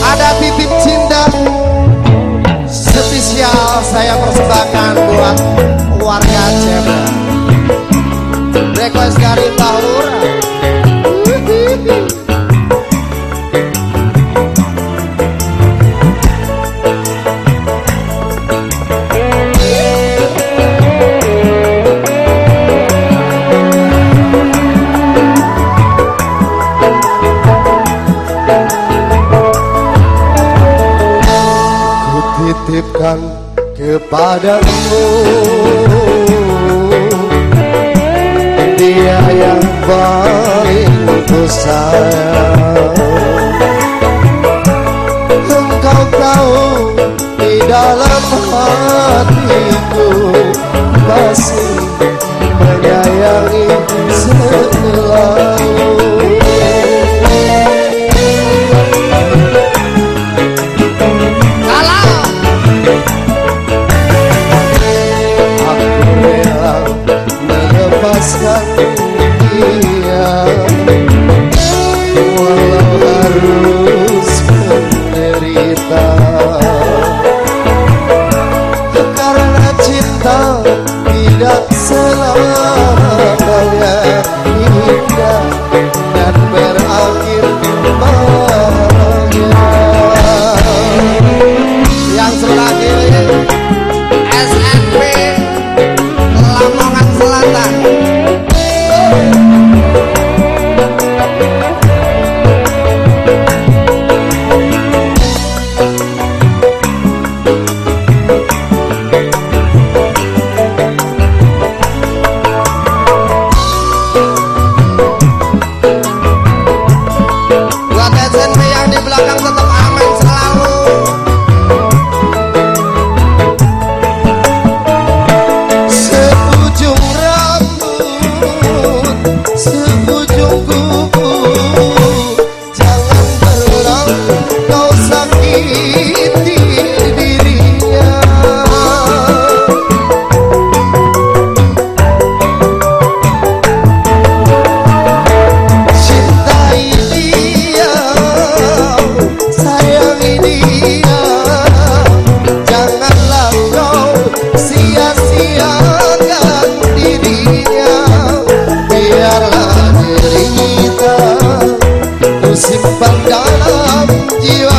Ada titip cinta spesial saya persembahkan buat warga Cirebon. Request dari Tahura. titipkan kepadamu. Dia yang paling ku sayang Engkau tahu di dalam hatiku masih menyayangi selalu jelaskan dia Walau harus Jeeva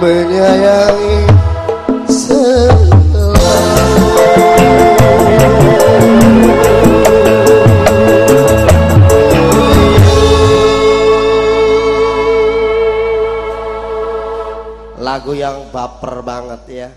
menyayangi lagu yang baper banget ya